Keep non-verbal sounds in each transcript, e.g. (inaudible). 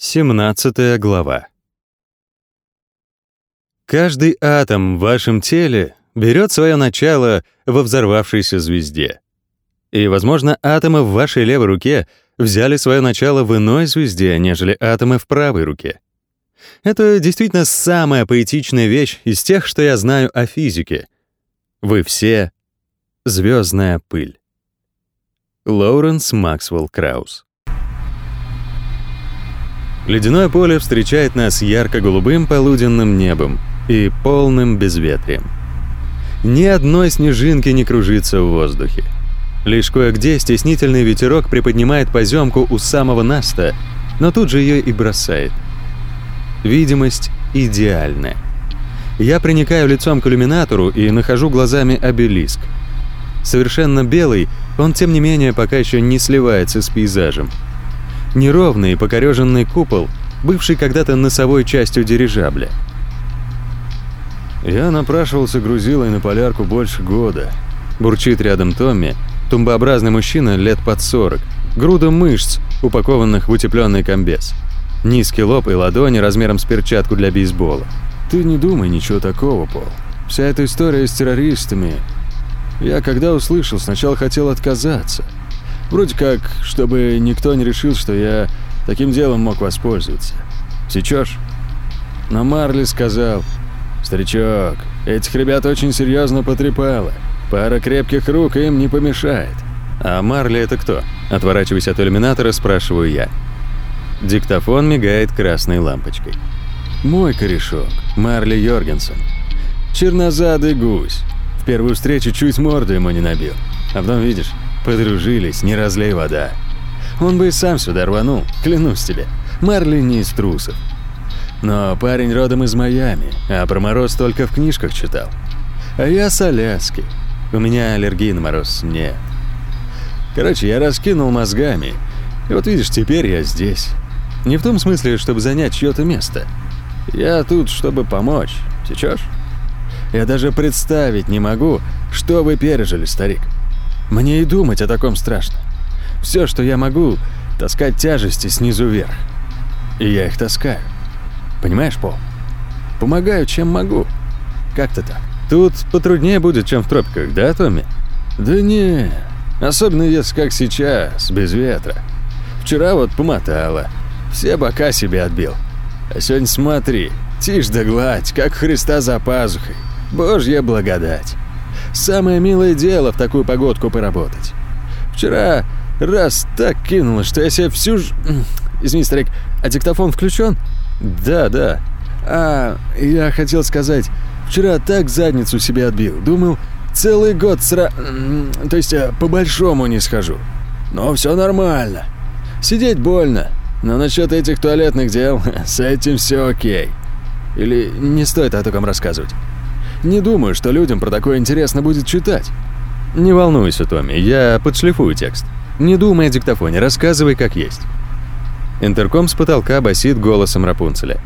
17 глава. Каждый атом в вашем теле берет свое начало во взорвавшейся звезде. И, возможно, атомы в вашей левой руке взяли свое начало в иной звезде, нежели атомы в правой руке. Это действительно самая поэтичная вещь из тех, что я знаю о физике. Вы все — звездная пыль. Лоуренс Максвелл Краус Ледяное поле встречает нас ярко-голубым полуденным небом и полным безветрием. Ни одной снежинки не кружится в воздухе. Лишь кое-где стеснительный ветерок приподнимает поземку у самого наста, но тут же ее и бросает. Видимость идеальная. Я приникаю лицом к иллюминатору и нахожу глазами обелиск. Совершенно белый, он тем не менее пока еще не сливается с пейзажем неровный покореженный купол, бывший когда-то носовой частью дирижабля. «Я напрашивался грузилой на полярку больше года», — бурчит рядом Томми, тумбообразный мужчина лет под 40, груда мышц, упакованных в утепленный комбез. Низкий лоб и ладони размером с перчатку для бейсбола. «Ты не думай ничего такого, Пол. Вся эта история с террористами... Я когда услышал, сначала хотел отказаться». Вроде как, чтобы никто не решил, что я таким делом мог воспользоваться. Сечешь? Но Марли сказал, «Старичок, этих ребят очень серьезно потрепало. Пара крепких рук им не помешает». «А Марли это кто?» Отворачиваясь от иллюминатора, спрашиваю я. Диктофон мигает красной лампочкой. «Мой корешок, Марли Йоргенсен. Чернозадый гусь. В первую встречу чуть морду ему не набил. А потом, видишь, Подружились, не разлей вода. Он бы и сам сюда рванул, клянусь тебе. Марли не из трусов. Но парень родом из Майами, а про мороз только в книжках читал. А я с Аляски. У меня аллергии на мороз нет. Короче, я раскинул мозгами. И вот видишь, теперь я здесь. Не в том смысле, чтобы занять чьё-то место. Я тут, чтобы помочь. Сечешь? Я даже представить не могу, что вы пережили, старик. Мне и думать о таком страшно. Все, что я могу, таскать тяжести снизу вверх. И я их таскаю. Понимаешь, Пол? Помогаю, чем могу. Как-то так. Тут потруднее будет, чем в тропиках, да, Томми? Да не, особенно если как сейчас, без ветра. Вчера вот помотало, все бока себе отбил. А сегодня смотри, тишь да гладь, как Христа за пазухой. Божья благодать. Самое милое дело в такую погодку поработать. Вчера раз так кинуло, что я себе всю ж... Извини, старик, а диктофон включен? Да, да. А, я хотел сказать, вчера так задницу себе отбил. Думал, целый год сра... То есть, э, по-большому не схожу. Но все нормально. Сидеть больно. Но насчет этих туалетных дел, (laughs) с этим все окей. Или не стоит о таком рассказывать? Не думаю, что людям про такое интересно будет читать. Не волнуйся, Томми, я подшлифую текст. Не думай о диктофоне, рассказывай как есть. Интерком с потолка басит голосом Рапунцеля.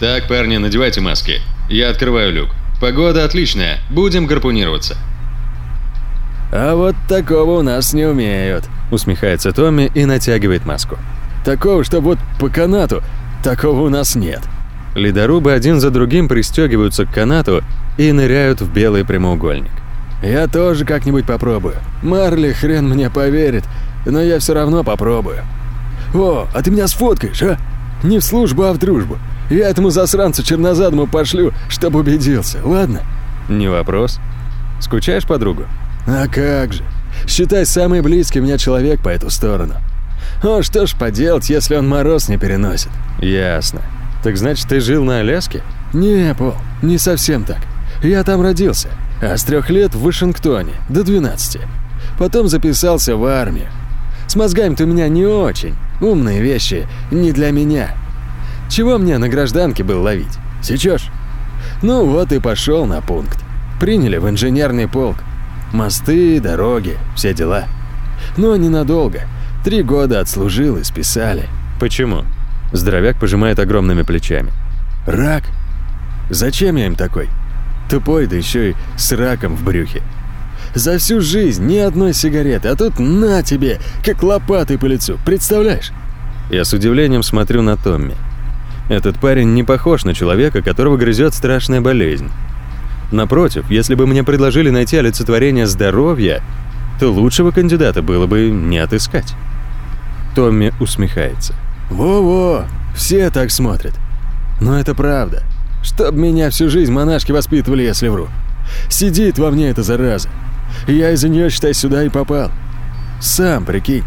Так, парни, надевайте маски. Я открываю люк. Погода отличная, будем гарпунироваться. А вот такого у нас не умеют, усмехается Томми и натягивает маску. Такого, что вот по канату, такого у нас нет. Ледорубы один за другим пристегиваются к канату и ныряют в белый прямоугольник. «Я тоже как-нибудь попробую. Марли хрен мне поверит, но я все равно попробую». «О, а ты меня сфоткаешь, а? Не в службу, а в дружбу. Я этому засранцу чернозадому пошлю, чтобы убедился, ладно?» «Не вопрос. Скучаешь по другу?» «А как же. Считай, самый близкий мне человек по эту сторону. О, что ж поделать, если он мороз не переносит?» «Ясно. Так значит, ты жил на Аляске? Не, Пол, не совсем так. Я там родился, а с трех лет в Вашингтоне, до 12. Потом записался в армию. С мозгами-то у меня не очень. Умные вещи не для меня. Чего мне на гражданке был ловить? Сечешь? Ну вот и пошел на пункт. Приняли в инженерный полк. Мосты, дороги, все дела. Но ненадолго. Три года отслужил и списали. Почему? Здоровяк пожимает огромными плечами. «Рак? Зачем я им такой? Тупой, да еще и с раком в брюхе. За всю жизнь ни одной сигареты, а тут на тебе, как лопатой по лицу, представляешь? Я с удивлением смотрю на Томми. Этот парень не похож на человека, которого грызет страшная болезнь. Напротив, если бы мне предложили найти олицетворение здоровья, то лучшего кандидата было бы не отыскать. Томми усмехается. «Во-во, все так смотрят. Но это правда. Чтоб меня всю жизнь монашки воспитывали, если вру. Сидит во мне эта зараза. Я из-за нее, считай, сюда и попал. Сам прикинь.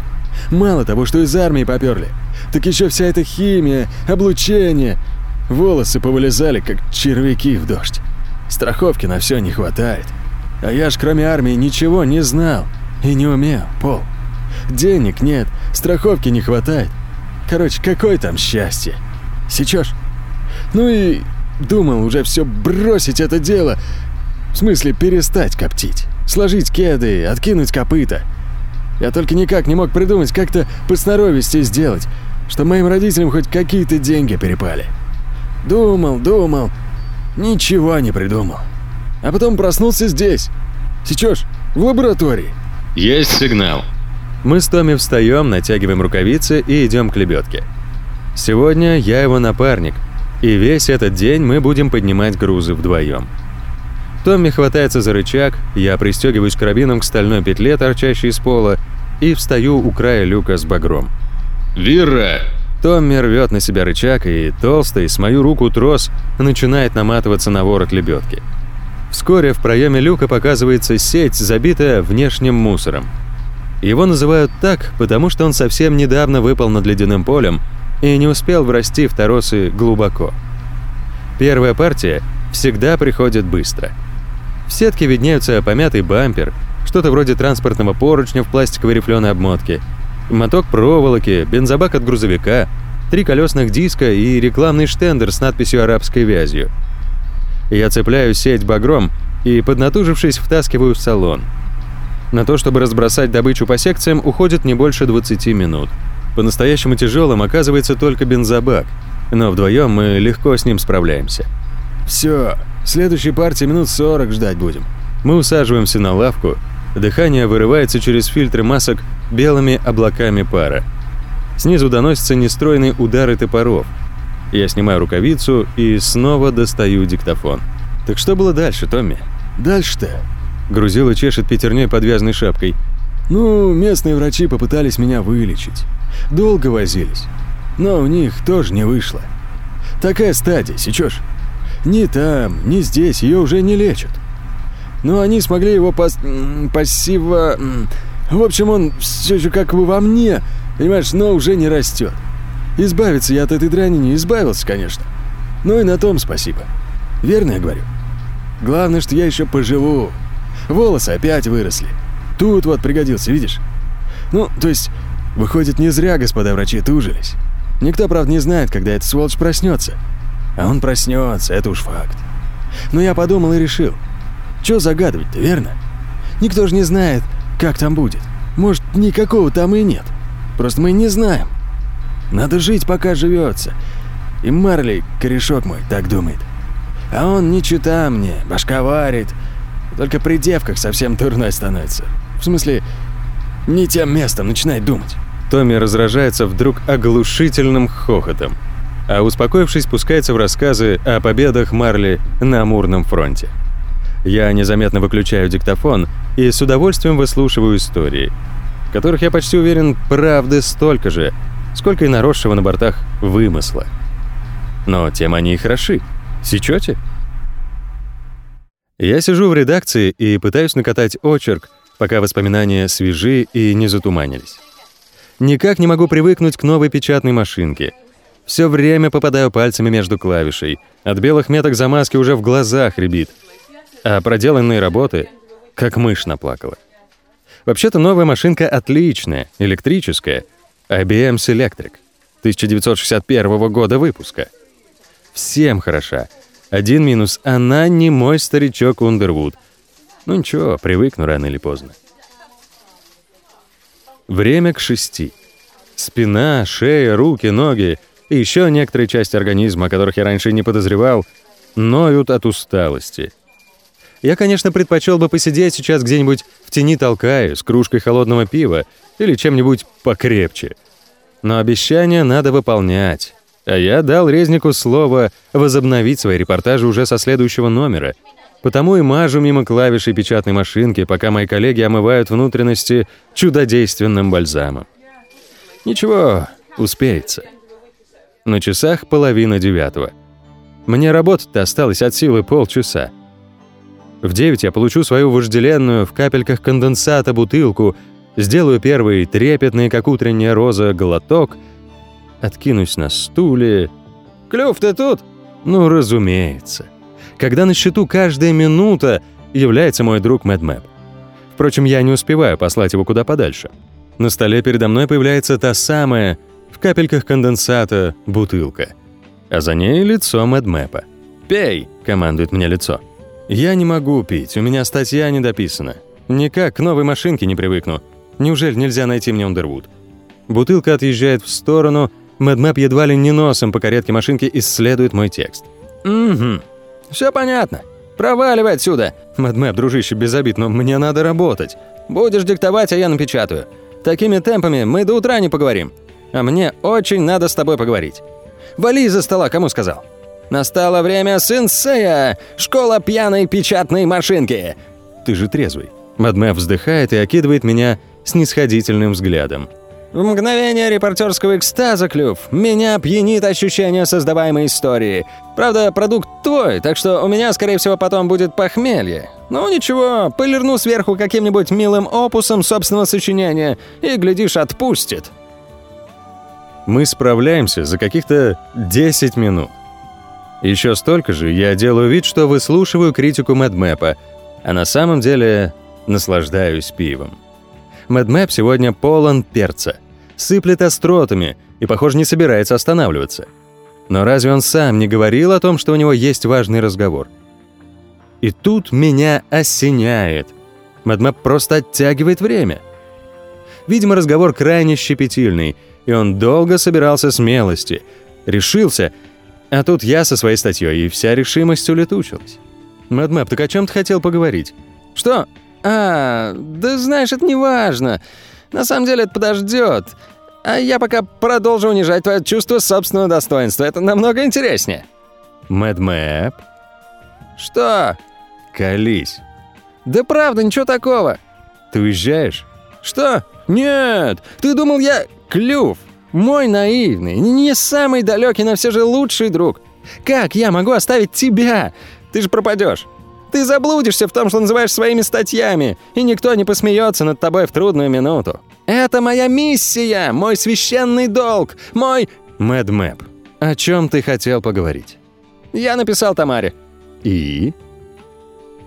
Мало того, что из армии поперли, так еще вся эта химия, облучение. Волосы повылезали, как червяки в дождь. Страховки на все не хватает. А я ж кроме армии ничего не знал и не умел, Пол. Денег нет, страховки не хватает. Короче, какое там счастье. Сечешь? Ну и думал уже все бросить это дело. В смысле, перестать коптить. Сложить кеды, откинуть копыта. Я только никак не мог придумать, как-то по сноровисти сделать, чтобы моим родителям хоть какие-то деньги перепали. Думал, думал, ничего не придумал. А потом проснулся здесь. Сечешь? В лаборатории. Есть сигнал. Мы с Томми встаем, натягиваем рукавицы и идем к лебедке. Сегодня я его напарник, и весь этот день мы будем поднимать грузы вдвоем. Томми хватается за рычаг, я пристегиваюсь карабином к стальной петле, торчащей из пола, и встаю у края люка с багром. «Вира!» Томми рвет на себя рычаг, и толстый, с мою руку трос, начинает наматываться на ворот лебедки. Вскоре в проеме люка показывается сеть, забитая внешним мусором. Его называют так, потому что он совсем недавно выпал над ледяным полем и не успел врасти в торосы глубоко. Первая партия всегда приходит быстро. В сетке виднеются помятый бампер, что-то вроде транспортного поручня в пластиковой рифленой обмотке, моток проволоки, бензобак от грузовика, три колесных диска и рекламный штендер с надписью арабской вязью. Я цепляю сеть багром и, поднатужившись, втаскиваю в салон – на то, чтобы разбросать добычу по секциям, уходит не больше 20 минут. По-настоящему тяжелым оказывается только бензобак, но вдвоем мы легко с ним справляемся. Все, следующей партии минут 40 ждать будем. Мы усаживаемся на лавку, дыхание вырывается через фильтры масок белыми облаками пара. Снизу доносятся нестройные удары топоров. Я снимаю рукавицу и снова достаю диктофон. Так что было дальше, Томми? Дальше-то Грузила чешет пятерней подвязанной шапкой. «Ну, местные врачи попытались меня вылечить. Долго возились. Но у них тоже не вышло. Такая стадия, сечешь? Ни там, ни здесь ее уже не лечат. Но они смогли его пас... пассиво... В общем, он все же как бы во мне, понимаешь, но уже не растет. Избавиться я от этой дряни не избавился, конечно. Ну и на том спасибо. Верно я говорю? Главное, что я еще поживу. Волосы опять выросли. Тут вот пригодился, видишь? Ну, то есть, выходит, не зря господа врачи тужились. Никто, правда, не знает, когда эта сволочь проснется. А он проснется, это уж факт. Но я подумал и решил. Чё загадывать-то, верно? Никто же не знает, как там будет. Может, никакого там и нет. Просто мы не знаем. Надо жить, пока живется. И Марли, корешок мой, так думает. А он не чита мне, башка варит, только при девках совсем дурной становится. В смысле, не тем местом начинает думать. Томми разражается вдруг оглушительным хохотом, а успокоившись, пускается в рассказы о победах Марли на Амурном фронте. Я незаметно выключаю диктофон и с удовольствием выслушиваю истории, которых я почти уверен, правды столько же, сколько и наросшего на бортах вымысла. Но тем они и хороши. Сечете? Я сижу в редакции и пытаюсь накатать очерк, пока воспоминания свежи и не затуманились. Никак не могу привыкнуть к новой печатной машинке. Все время попадаю пальцами между клавишей. От белых меток замазки уже в глазах рябит. А проделанные работы, как мышь наплакала. Вообще-то новая машинка отличная, электрическая. IBM Selectric, 1961 года выпуска. Всем хороша. Один минус — она не мой старичок Ундервуд. Ну ничего, привыкну рано или поздно. Время к шести. Спина, шея, руки, ноги и еще некоторые части организма, которых я раньше не подозревал, ноют от усталости. Я, конечно, предпочел бы посидеть сейчас где-нибудь в тени толкая, с кружкой холодного пива или чем-нибудь покрепче. Но обещания надо выполнять. А я дал Резнику слово возобновить свои репортажи уже со следующего номера. Потому и мажу мимо клавишей печатной машинки, пока мои коллеги омывают внутренности чудодейственным бальзамом. Ничего, успеется. На часах половина девятого. Мне работать-то осталось от силы полчаса. В девять я получу свою вожделенную в капельках конденсата бутылку, сделаю первый трепетный, как утренняя роза, глоток, откинусь на стуле. «Клюв, ты тут?» Ну, разумеется. Когда на счету каждая минута, является мой друг Мэдмэп. Впрочем, я не успеваю послать его куда подальше. На столе передо мной появляется та самая, в капельках конденсата, бутылка. А за ней лицо Мэдмэпа. «Пей!» — командует мне лицо. «Я не могу пить, у меня статья не дописана. Никак к новой машинке не привыкну. Неужели нельзя найти мне Ундервуд?» Бутылка отъезжает в сторону, Мэдмэп едва ли не носом по каретке машинки исследует мой текст. «Угу, все понятно. Проваливай отсюда!» «Мэдмэп, дружище, без обид, но мне надо работать. Будешь диктовать, а я напечатаю. Такими темпами мы до утра не поговорим. А мне очень надо с тобой поговорить. Вали из-за стола, кому сказал?» Настало время сенсея! Школа пьяной печатной машинки!» «Ты же трезвый». Мадме вздыхает и окидывает меня снисходительным взглядом. В мгновение репортерского экстаза, Клюв, меня пьянит ощущение создаваемой истории. Правда, продукт твой, так что у меня, скорее всего, потом будет похмелье. Ну ничего, полирну сверху каким-нибудь милым опусом собственного сочинения и, глядишь, отпустит. Мы справляемся за каких-то 10 минут. Еще столько же я делаю вид, что выслушиваю критику Мэдмэпа, а на самом деле наслаждаюсь пивом. Мэдмэп сегодня полон перца, сыплет остротами и, похоже, не собирается останавливаться. Но разве он сам не говорил о том, что у него есть важный разговор? И тут меня осеняет. Мэдмэп просто оттягивает время. Видимо, разговор крайне щепетильный, и он долго собирался смелости. Решился — а тут я со своей статьей, и вся решимость улетучилась. Мэдмэп, так о чем ты хотел поговорить? Что? А, да знаешь, это не важно. На самом деле это подождет. А я пока продолжу унижать твое чувство собственного достоинства. Это намного интереснее. Мэдмэп? Что? Колись. Да правда, ничего такого. Ты уезжаешь? Что? Нет, ты думал я... Клюв. Мой наивный, не самый далекий, но все же лучший друг. Как я могу оставить тебя? Ты же пропадешь. Ты заблудишься в том, что называешь своими статьями, и никто не посмеется над тобой в трудную минуту. Это моя миссия, мой священный долг, мой... Мэд Мэп, о чем ты хотел поговорить? Я написал Тамаре. И?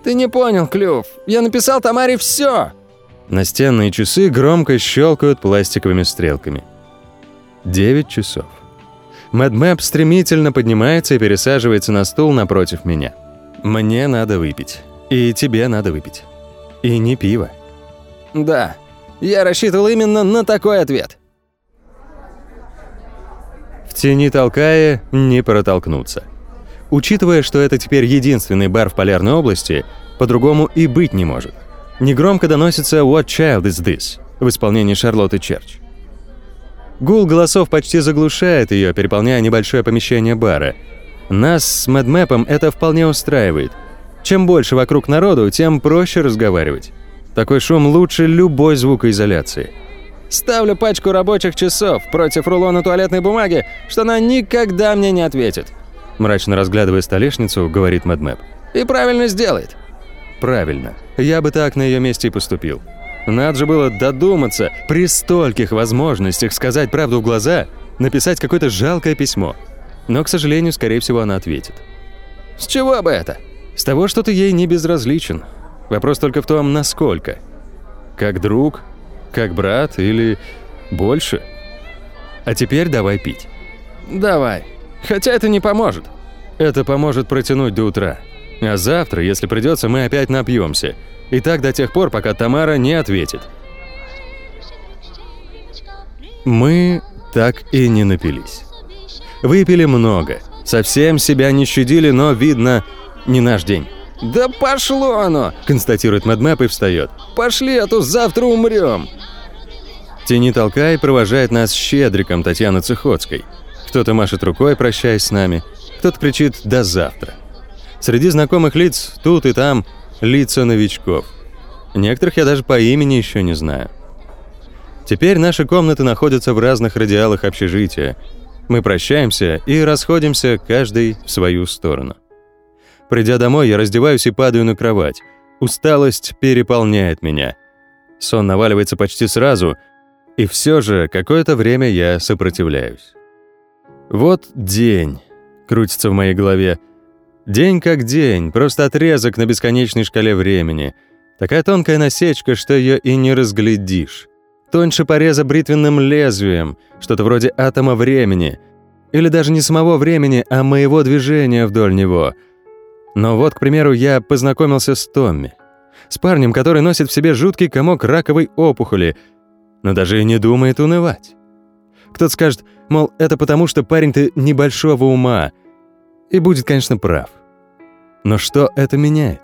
Ты не понял, Клюв. Я написал Тамаре все. Настенные часы громко щелкают пластиковыми стрелками. 9 часов. Мэдмэп стремительно поднимается и пересаживается на стул напротив меня. Мне надо выпить. И тебе надо выпить. И не пиво. Да, я рассчитывал именно на такой ответ. В тени толкая не протолкнуться. Учитывая, что это теперь единственный бар в Полярной области, по-другому и быть не может. Негромко доносится «What child is this?» в исполнении Шарлотты Черч. Гул голосов почти заглушает ее, переполняя небольшое помещение бара. Нас с Мэдмэпом это вполне устраивает. Чем больше вокруг народу, тем проще разговаривать. Такой шум лучше любой звукоизоляции. Ставлю пачку рабочих часов против рулона туалетной бумаги, что она никогда мне не ответит. Мрачно разглядывая столешницу, говорит Мэдмэп. И правильно сделает. Правильно. Я бы так на ее месте и поступил. Надо же было додуматься при стольких возможностях сказать правду в глаза, написать какое-то жалкое письмо. Но, к сожалению, скорее всего, она ответит. С чего бы это? С того, что ты ей не безразличен. Вопрос только в том, насколько. Как друг, как брат или больше. А теперь давай пить. Давай. Хотя это не поможет. Это поможет протянуть до утра. А завтра, если придется, мы опять напьемся. И так до тех пор, пока Тамара не ответит. Мы так и не напились. Выпили много. Совсем себя не щадили, но, видно, не наш день. «Да пошло оно!» – констатирует Мэдмэп и встает. «Пошли, а то завтра умрем!» тени толкай провожает нас щедриком Татьяны Цехоцкой. Кто-то машет рукой, прощаясь с нами, кто-то кричит «до завтра». Среди знакомых лиц тут и там лица новичков. Некоторых я даже по имени еще не знаю. Теперь наши комнаты находятся в разных радиалах общежития. Мы прощаемся и расходимся каждый в свою сторону. Придя домой, я раздеваюсь и падаю на кровать. Усталость переполняет меня. Сон наваливается почти сразу, и все же какое-то время я сопротивляюсь. Вот день крутится в моей голове. День как день, просто отрезок на бесконечной шкале времени. Такая тонкая насечка, что ее и не разглядишь тоньше пореза бритвенным лезвием, что-то вроде атома времени. Или даже не самого времени, а моего движения вдоль него. Но вот, к примеру, я познакомился с Томми. С парнем, который носит в себе жуткий комок раковой опухоли, но даже и не думает унывать. Кто-то скажет, мол, это потому, что парень-то небольшого ума. И будет, конечно, прав. Но что это меняет?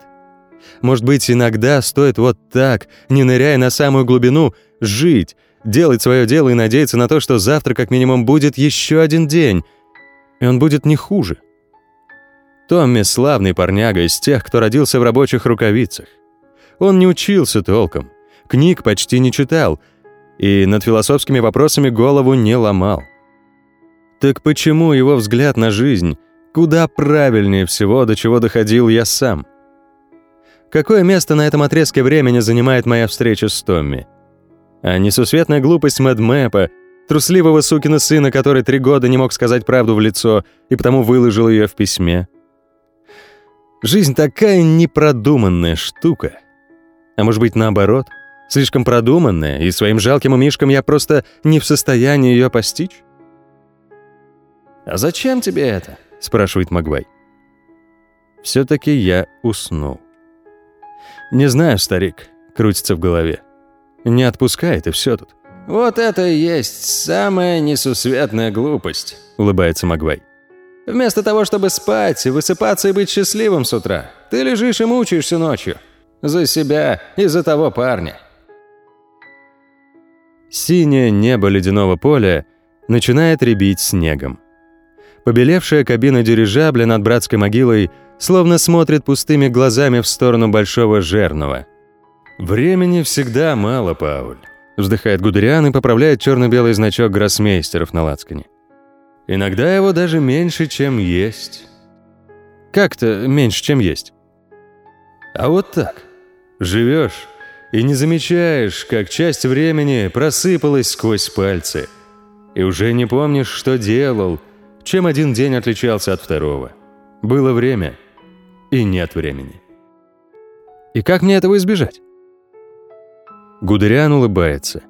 Может быть, иногда стоит вот так, не ныряя на самую глубину, жить, делать свое дело и надеяться на то, что завтра как минимум будет еще один день, и он будет не хуже. Томми славный парняга из тех, кто родился в рабочих рукавицах. Он не учился толком, книг почти не читал и над философскими вопросами голову не ломал. Так почему его взгляд на жизнь куда правильнее всего, до чего доходил я сам? Какое место на этом отрезке времени занимает моя встреча с Томми? А несусветная глупость Мэдмэпа, трусливого сукина сына, который три года не мог сказать правду в лицо и потому выложил ее в письме. Жизнь такая непродуманная штука. А может быть, наоборот, слишком продуманная, и своим жалким умишком я просто не в состоянии ее постичь? «А зачем тебе это?» — спрашивает Магвай. Все-таки я уснул. «Не знаю, старик», — крутится в голове. Не отпускает, и все тут. «Вот это и есть самая несусветная глупость», — улыбается Магвай. «Вместо того, чтобы спать, высыпаться и быть счастливым с утра, ты лежишь и мучаешься ночью. За себя и за того парня». Синее небо ледяного поля начинает рябить снегом. Побелевшая кабина дирижабля над братской могилой словно смотрит пустыми глазами в сторону Большого Жернова — «Времени всегда мало, Пауль», — вздыхает Гудериан и поправляет черно-белый значок гроссмейстеров на лацкане. «Иногда его даже меньше, чем есть». «Как-то меньше, чем есть?» «А вот так. Живешь и не замечаешь, как часть времени просыпалась сквозь пальцы, и уже не помнишь, что делал, чем один день отличался от второго. Было время, и нет времени». «И как мне этого избежать?» Гудериан улыбается.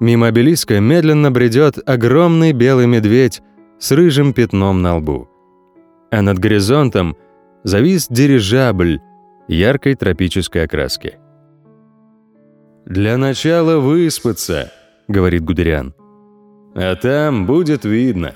Мимо обелиска медленно бредет огромный белый медведь с рыжим пятном на лбу. А над горизонтом завис дирижабль яркой тропической окраски. «Для начала выспаться», — говорит Гудериан. «А там будет видно».